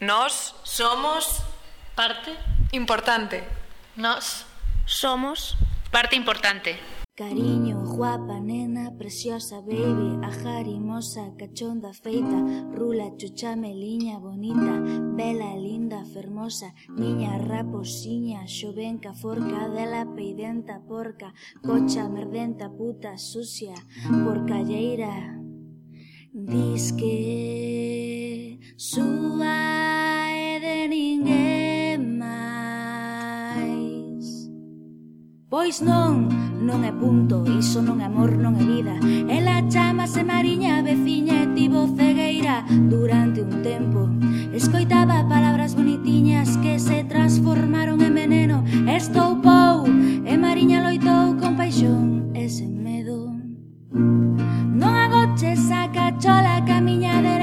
Nós somos parte importante. Nós somos parte importante. Cariño, guapa, nena, preciosa, baby, ajarimosa, cachonda, feita, rula, chucha, meliña, bonita, bela, linda, fermosa, niña, raposiña, xovenca, forca, dela, peidenta, porca, cocha, merdenta, puta, sucia, porcalleira. Diz que súa Pois non, non é punto, iso non é amor, non é vida. Ela chamase Mariña, veciña e tivo cegueira Durante un tempo. Escoitaba palabras bonitiñas que se transformaron en veneno. Estou pou, e Mariña loitou con paixón e sen medo. Non agoches a cachola camiña de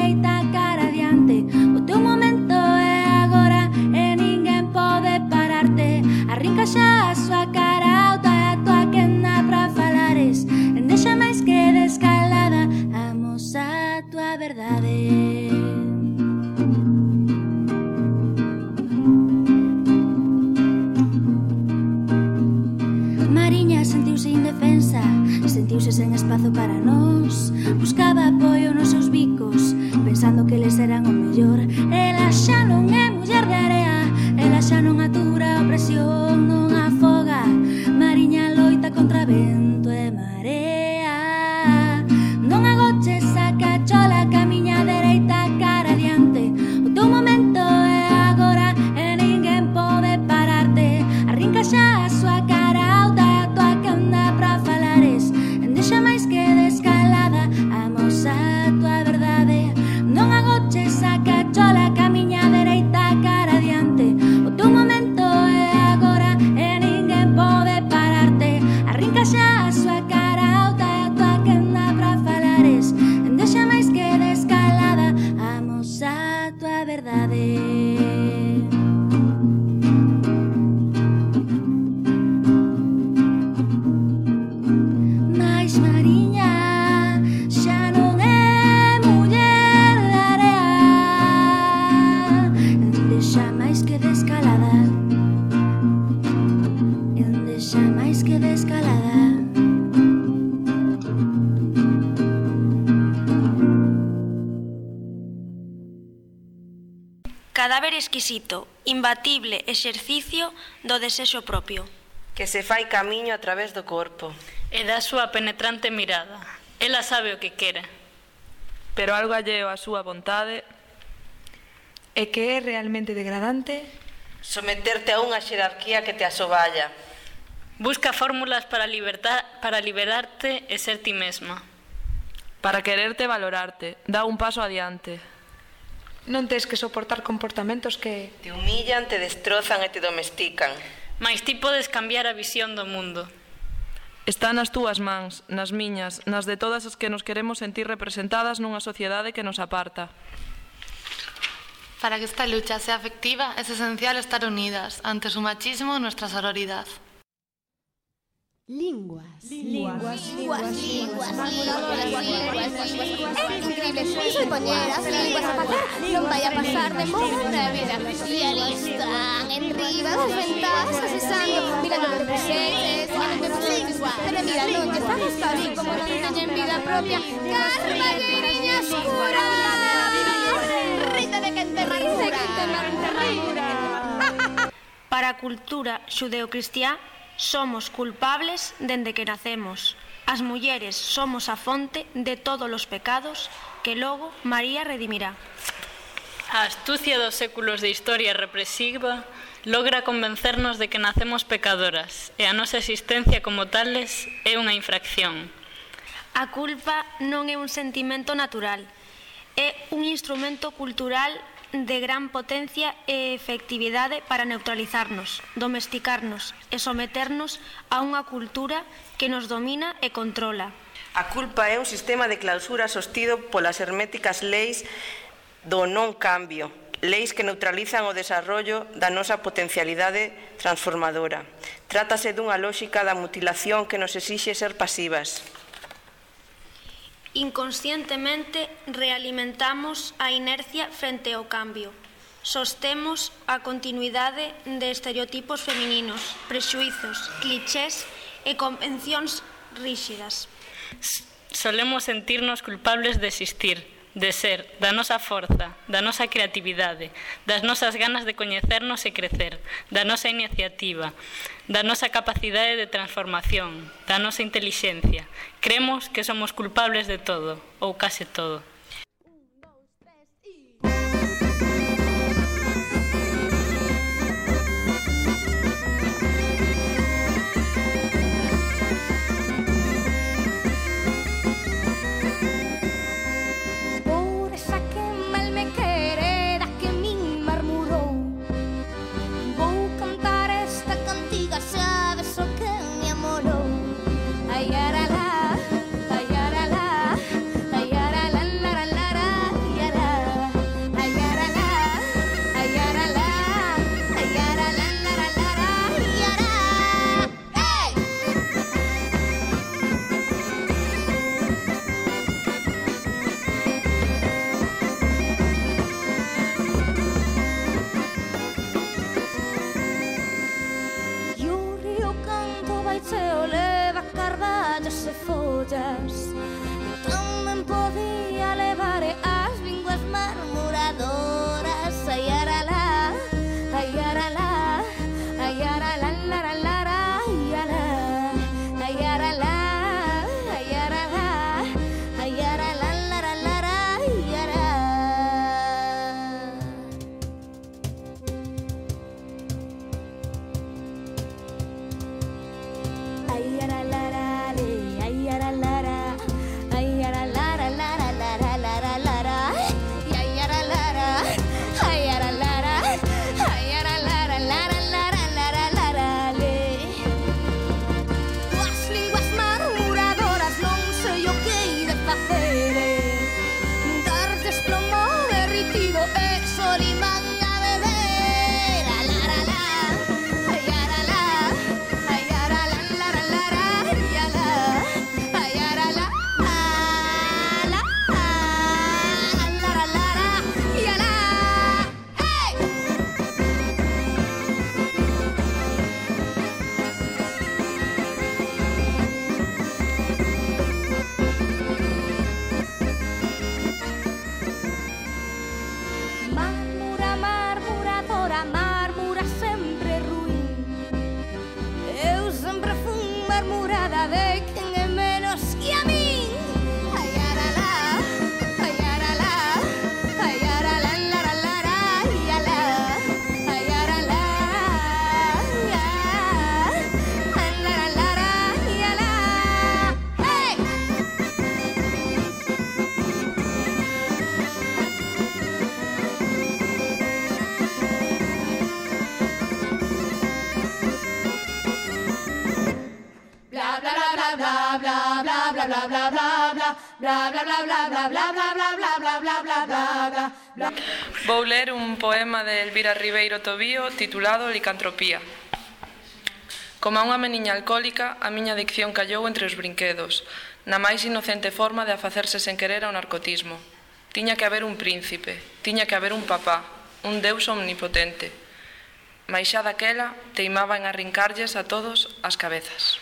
Cadáver exquisito, imbatible exercicio do desexo propio. Que se fai camiño a través do corpo. E da súa penetrante mirada. Ela sabe o que quere. Pero algo alleo a súa vontade. E que é realmente degradante? Someterte a unha xerarquía que te asoballa. Busca fórmulas para, libertar, para liberarte e ser ti mesma. Para quererte e valorarte. Dá un paso adiante non tes que soportar comportamentos que... Te humillan, te destrozan e te domestican. Mais ti podes cambiar a visión do mundo. Está nas túas mans, nas miñas, nas de todas as que nos queremos sentir representadas nunha sociedade que nos aparta. Para que esta lucha sea efectiva, es esencial estar unidas ante su machismo e nuestra sororidade. Linguas. Linguas. Linguas. Linguas. Linguas. Es increíble. Eso de poner las linguas a pasar. No vaya a pasar de moda una vida. Y ahí están, en riba, las ventajas, asesando, mirando los presentes, mirando los presentes. Pero mira, no, que estamos fácil como lo enseña en vida propia. Carma Guiriña Oscura. Rita de Canterrarura. Rita de Canterrarura. Para cultura judeocristiana, Somos culpables dende que nacemos. As mulleres somos a fonte de todos os pecados que logo María redimirá. A astucia dos séculos de historia represiva logra convencernos de que nacemos pecadoras e a nosa existencia como tales é unha infracción. A culpa non é un sentimento natural, é un instrumento cultural de gran potencia e efectividade para neutralizarnos, domesticarnos e someternos a unha cultura que nos domina e controla. A culpa é un sistema de clausura sostido polas herméticas leis do non cambio, leis que neutralizan o desarrollo da nosa potencialidade transformadora. Trátase dunha lógica da mutilación que nos exixe ser pasivas. Inconscientemente realimentamos a inercia frente ao cambio. Sostemos a continuidade de estereotipos femininos, prexuizos, clichés e convencións ríxidas. Solemos sentirnos culpables de existir, de ser, da nosa forza, da nosa creatividade, das nosas ganas de coñecernos e crecer, da nosa iniciativa, da nosa capacidade de transformación, da nosa intelixencia. Cremos que somos culpables de todo, ou case todo. sentido. murada de bla bla bla bla bla bla bla bla bla bla bla bla bla bla bla bla bla Vou ler un poema de Elvira Ribeiro Tobío titulado Licantropía. Como a unha meniña alcohólica, a miña adicción callou entre os brinquedos, na máis inocente forma de afacerse sen querer ao narcotismo. Tiña que haber un príncipe, tiña que haber un papá, un deus omnipotente. Mais xa daquela teimaba en arrincarlles a todos as cabezas.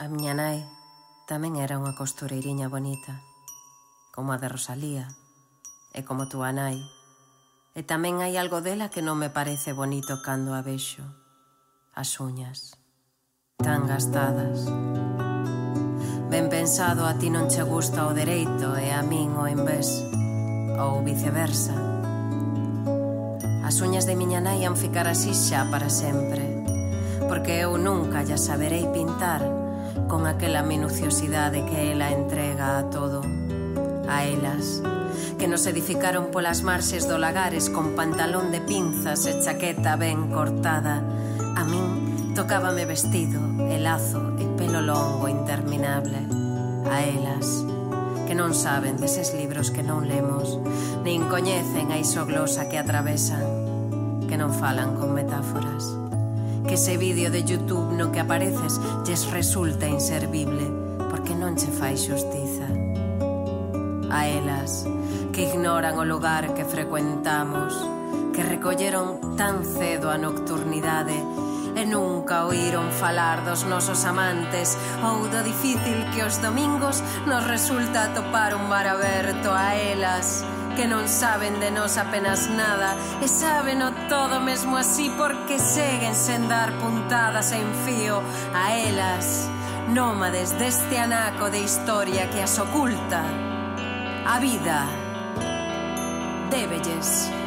A miña nai tamén era unha costureiriña bonita, como a de Rosalía, e como túa nai. E tamén hai algo dela que non me parece bonito cando a vexo. As uñas, tan gastadas. Ben pensado, a ti non che gusta o dereito e a min o envés, ou viceversa. As uñas de miña nai han ficar así xa para sempre, porque eu nunca ya saberei pintar con aquela minuciosidade que ela entrega a todo, a elas, que nos edificaron polas marxes do lagares con pantalón de pinzas e chaqueta ben cortada. A min tocábame vestido e lazo e pelo longo interminable. A elas, que non saben deses libros que non lemos, nin coñecen a isoglosa que atravesan, que non falan con metáforas que ese vídeo de Youtube no que apareces lles resulta inservible porque non che fai xustiza. A elas que ignoran o lugar que frecuentamos, que recolleron tan cedo a nocturnidade e nunca oíron falar dos nosos amantes ou do difícil que os domingos nos resulta topar un bar aberto a elas que non saben de nós apenas nada e sábeno todo mesmo así porque seguen sen dar puntadas en fío a elas nómades deste anaco de historia que as oculta. A vida débelles.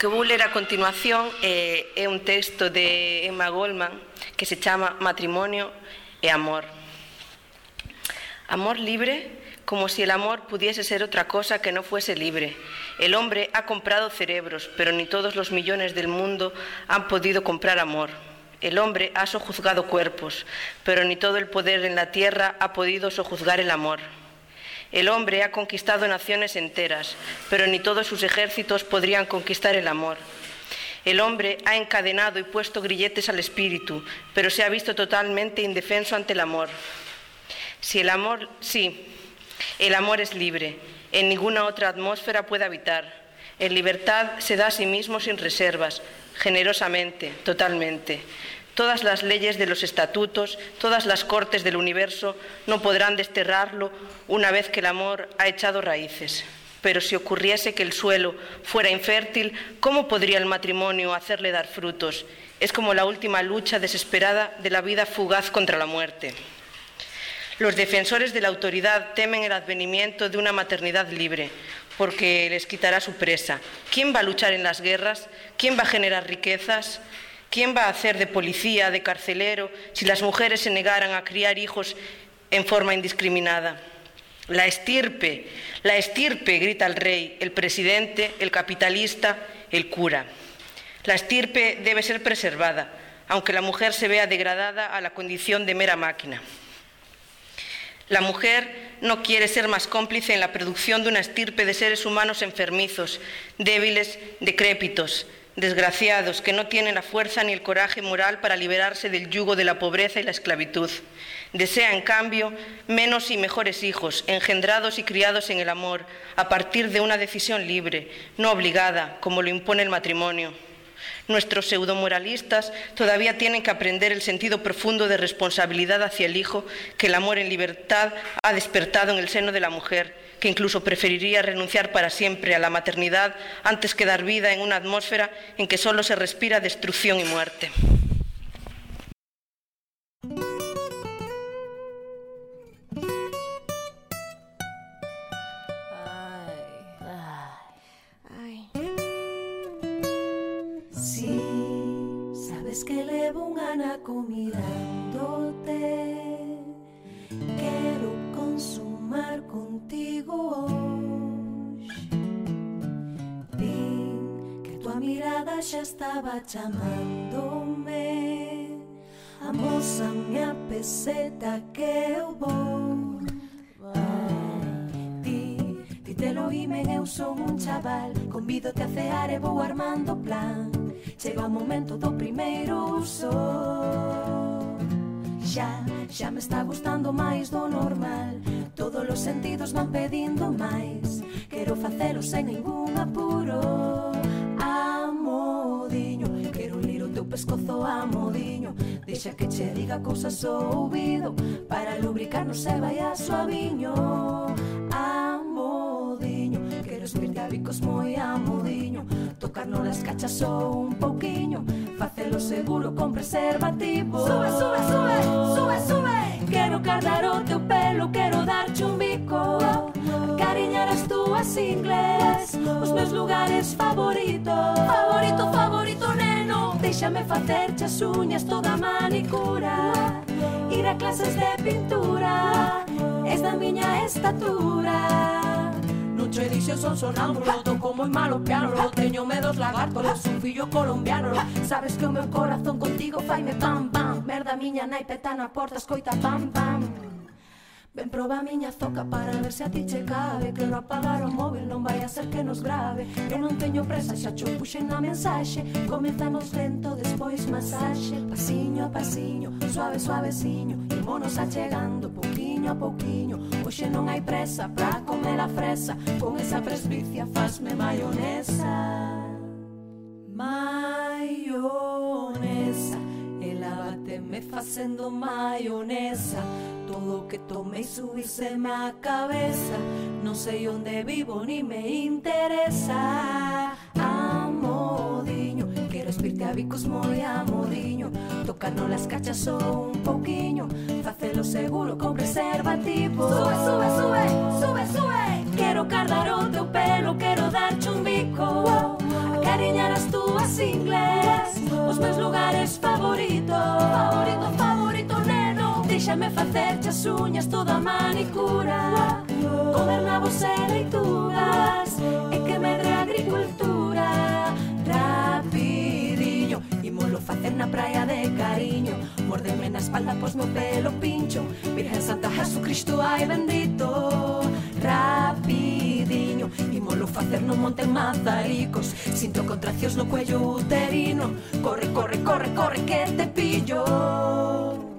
Que vou a continuación é un texto de Emma Goldman que se chama Matrimonio e Amor. Amor libre como si el amor pudiese ser otra cosa que no fuese libre. El hombre ha comprado cerebros, pero ni todos los millones del mundo han podido comprar amor. El hombre ha sojuzgado cuerpos, pero ni todo el poder en la tierra ha podido sojuzgar el amor. El hombre ha conquistado naciones enteras, pero ni todos sus ejércitos podrían conquistar el amor. El hombre ha encadenado y puesto grilletes al espíritu, pero se ha visto totalmente indefenso ante el amor. Si el amor, sí, el amor es libre, en ninguna otra atmósfera puede habitar. En libertad se da a sí mismo sin reservas, generosamente, totalmente. Todas las leyes de los estatutos, todas las cortes del universo no podrán desterrarlo una vez que el amor ha echado raíces. Pero si ocurriese que el suelo fuera infértil, ¿cómo podría el matrimonio hacerle dar frutos? Es como la última lucha desesperada de la vida fugaz contra la muerte. Los defensores de la autoridad temen el advenimiento de una maternidad libre, porque les quitará su presa. ¿Quién va a luchar en las guerras? ¿Quién va a generar riquezas? ¿Quién va a hacer de policía, de carcelero, si las mujeres se negaran a criar hijos en forma indiscriminada? La estirpe, la estirpe, grita el rey, el presidente, el capitalista, el cura. La estirpe debe ser preservada, aunque la mujer se vea degradada a la condición de mera máquina. La mujer no quiere ser más cómplice en la producción de una estirpe de seres humanos enfermizos, débiles, decrépitos, desgraciados que no tienen la fuerza ni el coraje moral para liberarse del yugo de la pobreza y la esclavitud. Desea, en cambio, menos y mejores hijos, engendrados y criados en el amor, a partir de una decisión libre, no obligada, como lo impone el matrimonio. Nuestros pseudomoralistas todavía tienen que aprender el sentido profundo de responsabilidad hacia el hijo que el amor en libertad ha despertado en el seno de la mujer que incluso preferiría renunciar para siempre a la maternidad antes que dar vida en una atmósfera en que solo se respira destrucción y muerte. levo un anaco mirándote. Quero consumar contigo hoxe. Vin que a tua mirada xa estaba chamándome. Amósame a peseta que eu vou. Ti, ti te lo imen, eu son un chaval. Convídote a cear e vou armando plan. Chega o momento do primeiro uso. Xa, xa me está gustando máis do normal. Todos os sentidos van pedindo máis. Quero facelo sen ningún apuro. Amodiño, quero ler o teu pescozo amodiño. Deixa que che diga cousas ao ouvido Para lubricarnos e vai a suaviño bicos moi a modiño. Tocar nolas cachas só un pouquiño. Facelo seguro con preservativo. Sube, sube, sube, sube, sube. Quero cardar o teu pelo, quero darche un bico. Cariñar as túas ingles Os meus lugares favoritos. Favorito, favorito, neno. Deixame facerche as uñas toda manicura. Ir a clases de pintura Es da miña estatura. Contradicción son sonámbulos, dos como malo piano, lo los teñome lagarto, lagartos, Un sufillos colombiano Sabes que o meu corazón contigo faime pam pam, merda miña nai petana na porta, escoita pam pam. Ven proba a miña zoca para ver se a ti che cabe. Quero apagar o móvil, non vai a ser que nos grave Eu non teño presa, xa cho puxen na mensaxe. Comezamos lento, despois masaxe. Pasiño a pasiño, suave suaveciño Imonos achegando poquinho pouquiño a pouquiño Hoxe non hai presa pra comer a fresa. Con esa presbicia fasme maionesa. Maionesa Ela bateme facendo maionesa. Todo que tomei subíseme a cabeza. Non sei onde vivo ni me interesa. Amodiño Quero espirte a bicos moi amodiño canolas, cachas ou un pouquiño Facelo seguro con preservativo. Sube, sube, sube, sube, sube. Quero cardar o teu pelo, quero darche un bico. Acariñar as túas ingles Os meus lugares favoritos. Favorito, favorito, neno. Déxame facerche as uñas toda a manicura. Comer nabos e leitugas E que medre a agricultura. Imolo facer na praia de cariño. Mordeme na espalda pos meu pelo pincho. Virgen Santa Jesucristo, ai bendito. Rapidiño. Imolo facer no monte Mazaricos. Sinto contraccións no cuello uterino. Corre, corre, corre, corre que te pillo.